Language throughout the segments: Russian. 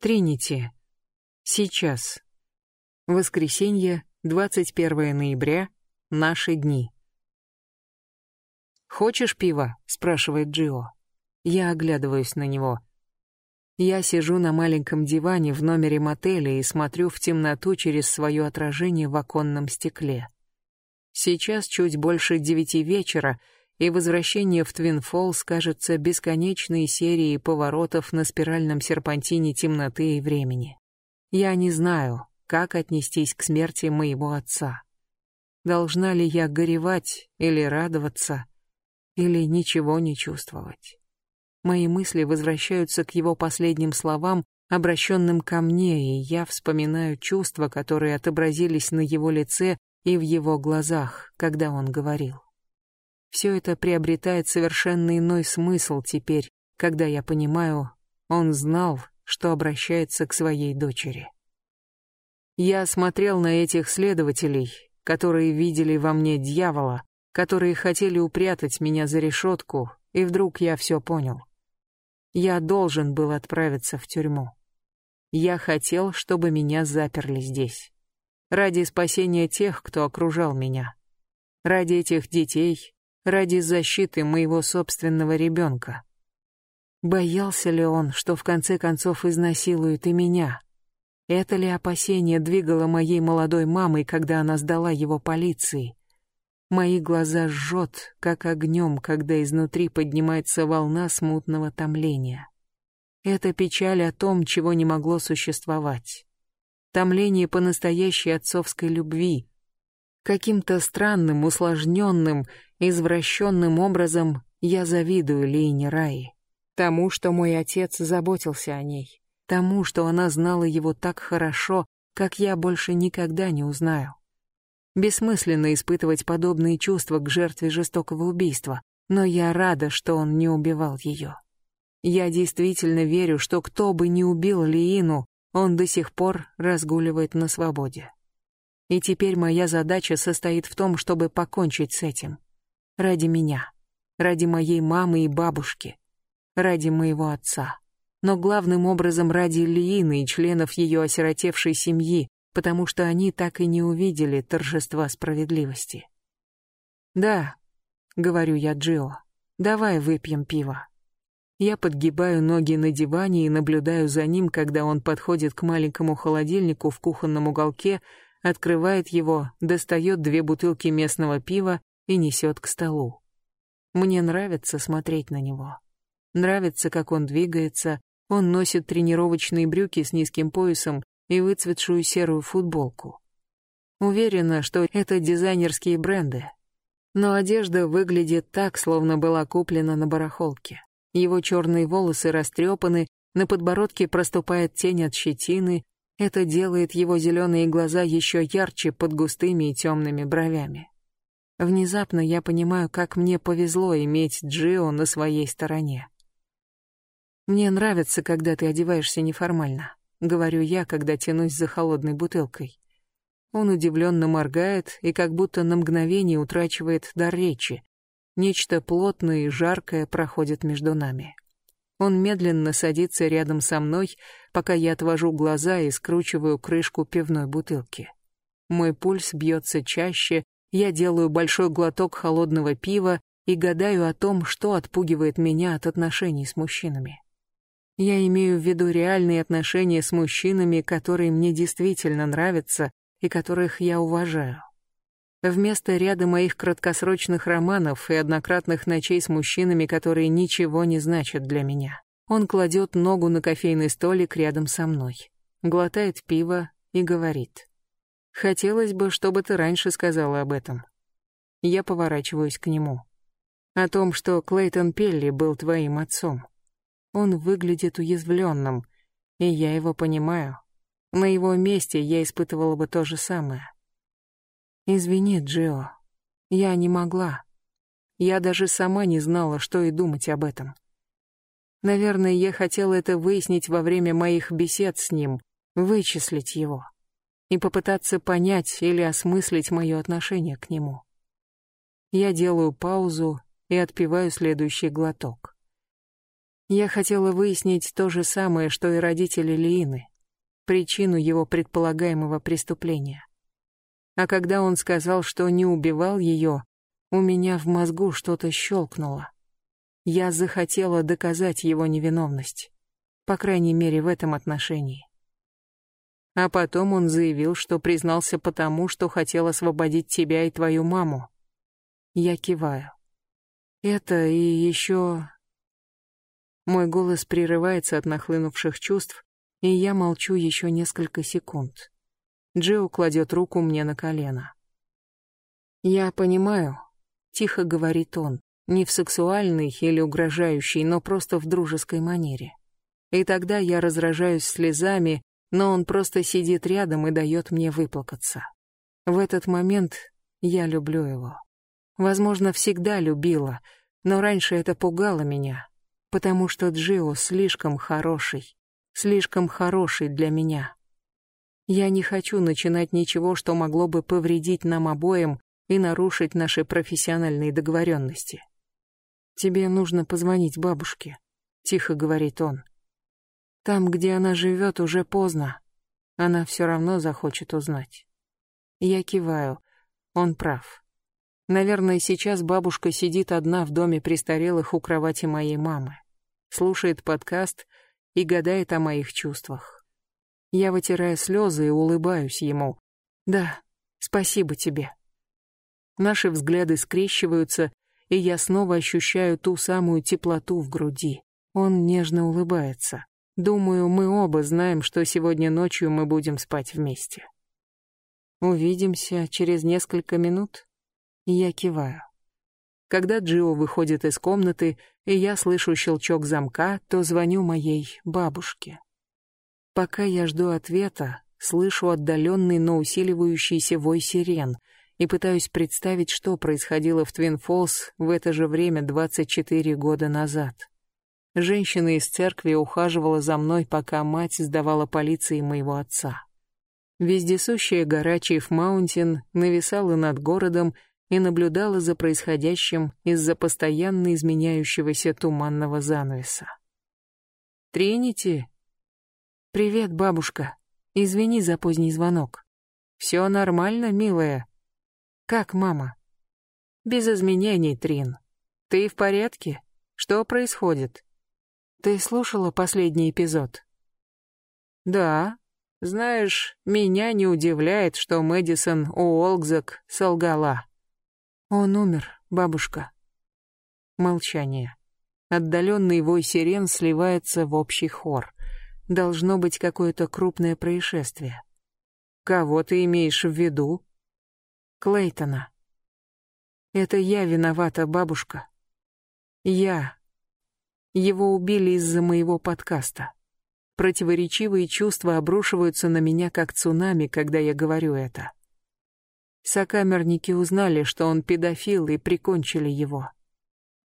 Тринити. Сейчас. Воскресенье, 21 ноября. Наши дни. «Хочешь пива?» — спрашивает Джио. Я оглядываюсь на него. Я сижу на маленьком диване в номере мотеля и смотрю в темноту через свое отражение в оконном стекле. Сейчас чуть больше девяти вечера, и возвращение в Твин Фоллс кажется бесконечной серией поворотов на спиральном серпантине темноты и времени. Я не знаю, как отнестись к смерти моего отца. Должна ли я горевать или радоваться, или ничего не чувствовать? Мои мысли возвращаются к его последним словам, обращенным ко мне, и я вспоминаю чувства, которые отобразились на его лице и в его глазах, когда он говорил. Все это приобретает совершенно иной смысл теперь, когда я понимаю, он знал, что обращается к своей дочери. Я смотрел на этих следователей, которые видели во мне дьявола, которые хотели упрятать меня за решетку, и вдруг я все понял. Я должен был отправиться в тюрьму. Я хотел, чтобы меня заперли здесь. Ради спасения тех, кто окружал меня. Ради этих детей, ради защиты моего собственного ребенка. Боялся ли он, что в конце концов изнасилует и меня? Это ли опасение двигало моей молодой мамой, когда она сдала его полиции? Мои глаза жжет, как огнем, когда изнутри поднимается волна смутного томления. Это печаль о том, чего не могло существовать. Томление по настоящей отцовской любви, Каким-то странным, усложненным, извращенным образом я завидую Лейне Раи. Тому, что мой отец заботился о ней. Тому, что она знала его так хорошо, как я больше никогда не узнаю. Бессмысленно испытывать подобные чувства к жертве жестокого убийства, но я рада, что он не убивал ее. Я действительно верю, что кто бы ни убил Лиину, он до сих пор разгуливает на свободе. И теперь моя задача состоит в том, чтобы покончить с этим. Ради меня. Ради моей мамы и бабушки. Ради моего отца. Но главным образом ради Ильины и членов ее осиротевшей семьи, потому что они так и не увидели торжества справедливости. «Да», — говорю я Джио, — «давай выпьем пиво». Я подгибаю ноги на диване и наблюдаю за ним, когда он подходит к маленькому холодильнику в кухонном уголке, открывает его, достает две бутылки местного пива и несет к столу. Мне нравится смотреть на него. Нравится, как он двигается, он носит тренировочные брюки с низким поясом и выцветшую серую футболку. Уверена, что это дизайнерские бренды. Но одежда выглядит так, словно была куплена на барахолке. Его черные волосы растрепаны, на подбородке проступает тень от щетины, это делает его зеленые глаза еще ярче под густыми и темными бровями. Внезапно я понимаю, как мне повезло иметь Джио на своей стороне. «Мне нравится, когда ты одеваешься неформально», — говорю я, когда тянусь за холодной бутылкой. Он удивленно моргает и как будто на мгновение утрачивает дар речи. Нечто плотное и жаркое проходит между нами. Он медленно садится рядом со мной, пока я отвожу глаза и скручиваю крышку пивной бутылки. Мой пульс бьется чаще, я делаю большой глоток холодного пива и гадаю о том, что отпугивает меня от отношений с мужчинами. Я имею в виду реальные отношения с мужчинами, которые мне действительно нравятся и которых я уважаю. Вместо ряда моих краткосрочных романов и однократных ночей с мужчинами, которые ничего не значат для меня, он кладет ногу на кофейный столик рядом со мной, глотает пиво и говорит. «Хотелось бы, чтобы ты раньше сказала об этом». Я поворачиваюсь к нему. О том, что Клейтон Пелли был твоим отцом. Он выглядит уязвленным, и я его понимаю. На его месте я испытывала бы то же самое. Извини, Джио. Я не могла. Я даже сама не знала, что и думать об этом. Наверное, я хотела это выяснить во время моих бесед с ним, вычислить его и попытаться понять или осмыслить мое отношение к нему. Я делаю паузу и отпиваю следующий глоток. Я хотела выяснить то же самое, что и родители Лиины, причину его предполагаемого преступления. А когда он сказал, что не убивал ее, у меня в мозгу что-то щелкнуло. Я захотела доказать его невиновность, по крайней мере в этом отношении. А потом он заявил, что признался потому, что хотел освободить тебя и твою маму. Я киваю. Это и еще... Мой голос прерывается от нахлынувших чувств, и я молчу еще несколько секунд. Джио кладет руку мне на колено. «Я понимаю», — тихо говорит он, не в сексуальной или угрожающей, но просто в дружеской манере. И тогда я разражаюсь слезами, но он просто сидит рядом и дает мне выплакаться. В этот момент я люблю его. Возможно, всегда любила, но раньше это пугало меня, потому что Джио слишком хороший, слишком хороший для меня. Я не хочу начинать ничего, что могло бы повредить нам обоим и нарушить наши профессиональные договоренности. «Тебе нужно позвонить бабушке», — тихо говорит он. «Там, где она живет, уже поздно. Она все равно захочет узнать». Я киваю. Он прав. Наверное, сейчас бабушка сидит одна в доме престарелых у кровати моей мамы. Слушает подкаст и гадает о моих чувствах. Я вытираю слезы и улыбаюсь ему. Да, спасибо тебе. Наши взгляды скрещиваются, и я снова ощущаю ту самую теплоту в груди. Он нежно улыбается. Думаю, мы оба знаем, что сегодня ночью мы будем спать вместе. Увидимся через несколько минут. Я киваю. Когда Джио выходит из комнаты, и я слышу щелчок замка, то звоню моей бабушке. Пока я жду ответа, слышу отдаленный, но усиливающийся вой сирен и пытаюсь представить, что происходило в Твин Фолс в это же время 24 года назад. Женщина из церкви ухаживала за мной, пока мать сдавала полиции моего отца. Вездесущая гора Чиф Маунтин нависала над городом и наблюдала за происходящим из-за постоянно изменяющегося туманного занавеса. «Тринити», «Привет, бабушка. Извини за поздний звонок. Все нормально, милая? Как мама?» «Без изменений, Трин. Ты в порядке? Что происходит?» «Ты слушала последний эпизод?» «Да. Знаешь, меня не удивляет, что Мэдисон Уолкзак солгала». «Он умер, бабушка». Молчание. Отдаленный вой сирен сливается в общий хор. Должно быть какое-то крупное происшествие. Кого ты имеешь в виду? Клейтона. Это я виновата, бабушка. Я. Его убили из-за моего подкаста. Противоречивые чувства обрушиваются на меня как цунами, когда я говорю это. Сокамерники узнали, что он педофил, и прикончили его.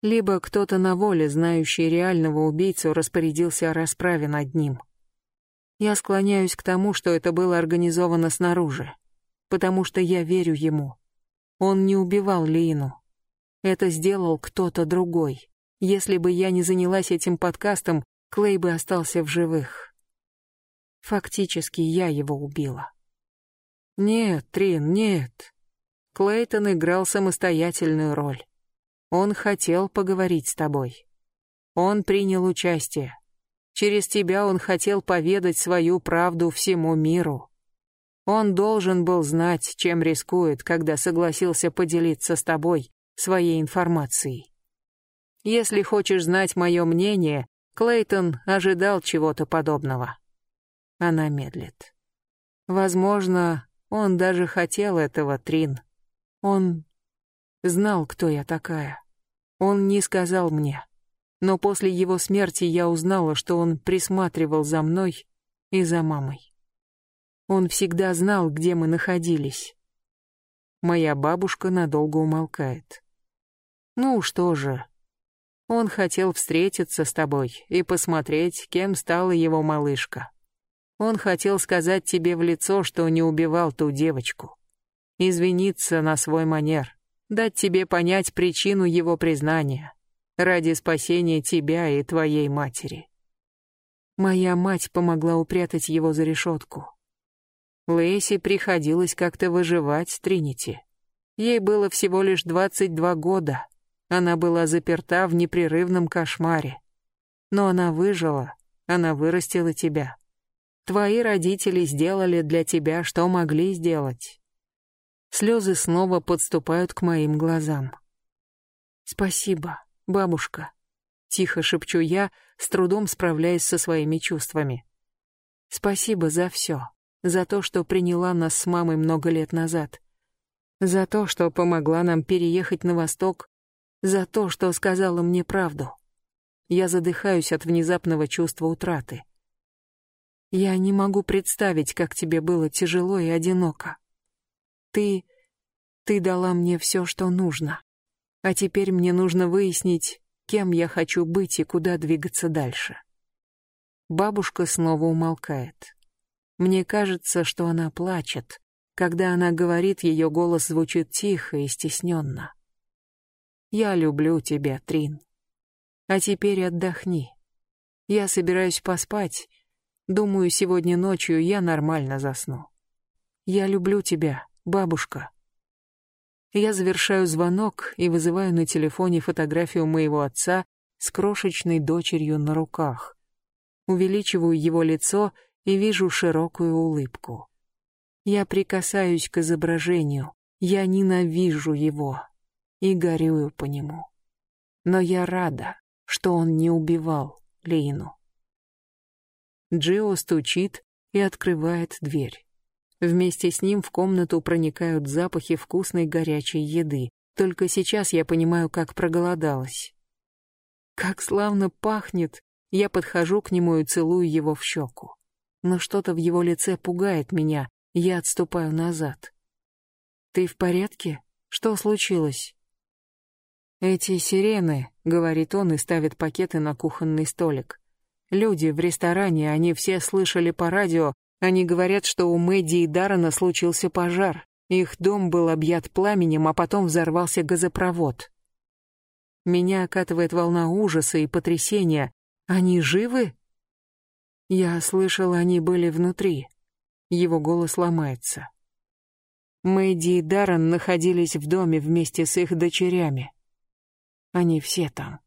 Либо кто-то на воле, знающий реального убийцу, распорядился о расправе над ним. Я склоняюсь к тому, что это было организовано снаружи, потому что я верю ему. Он не убивал Лину. Это сделал кто-то другой. Если бы я не занялась этим подкастом, Клей бы остался в живых. Фактически я его убила. Нет, Трин, нет. Клейтон играл самостоятельную роль. Он хотел поговорить с тобой. Он принял участие. Через тебя он хотел поведать свою правду всему миру. Он должен был знать, чем рискует, когда согласился поделиться с тобой своей информацией. Если хочешь знать мое мнение, Клейтон ожидал чего-то подобного. Она медлит. Возможно, он даже хотел этого, Трин. Он знал, кто я такая. Он не сказал мне но после его смерти я узнала, что он присматривал за мной и за мамой. Он всегда знал, где мы находились. Моя бабушка надолго умолкает. Ну что же, он хотел встретиться с тобой и посмотреть, кем стала его малышка. Он хотел сказать тебе в лицо, что не убивал ту девочку. Извиниться на свой манер, дать тебе понять причину его признания. Ради спасения тебя и твоей матери. Моя мать помогла упрятать его за решетку. Лэйси приходилось как-то выживать, Тринити. Ей было всего лишь 22 года. Она была заперта в непрерывном кошмаре. Но она выжила, она вырастила тебя. Твои родители сделали для тебя, что могли сделать. Слезы снова подступают к моим глазам. Спасибо, бабушка. Тихо шепчу я, с трудом справляясь со своими чувствами. Спасибо за все, за то, что приняла нас с мамой много лет назад, за то, что помогла нам переехать на восток, за то, что сказала мне правду. Я задыхаюсь от внезапного чувства утраты. Я не могу представить, как тебе было тяжело и одиноко. Ты... ты дала мне все, что нужно. А теперь мне нужно выяснить, кем я хочу быть и куда двигаться дальше. Бабушка снова умолкает. Мне кажется, что она плачет. Когда она говорит, ее голос звучит тихо и стесненно. «Я люблю тебя, Трин. А теперь отдохни. Я собираюсь поспать. Думаю, сегодня ночью я нормально засну. Я люблю тебя, бабушка. Я завершаю звонок и вызываю на телефоне фотографию моего отца с крошечной дочерью на руках. Увеличиваю его лицо и вижу широкую улыбку. Я прикасаюсь к изображению, я ненавижу его и горюю по нему. Но я рада, что он не убивал Лину. Джио стучит и открывает дверь. Вместе с ним в комнату проникают запахи вкусной горячей еды. Только сейчас я понимаю, как проголодалась. Как славно пахнет! Я подхожу к нему и целую его в щеку. Но что-то в его лице пугает меня, я отступаю назад. «Ты в порядке? Что случилось?» «Эти сирены», — говорит он и ставит пакеты на кухонный столик. «Люди в ресторане, они все слышали по радио, они говорят, что у Мэдди и Даррена случился пожар. Их дом был объят пламенем, а потом взорвался газопровод. Меня окатывает волна ужаса и потрясения. Они живы? Я слышал, они были внутри. Его голос ломается. Мэдди и Даррен находились в доме вместе с их дочерями. Они все там.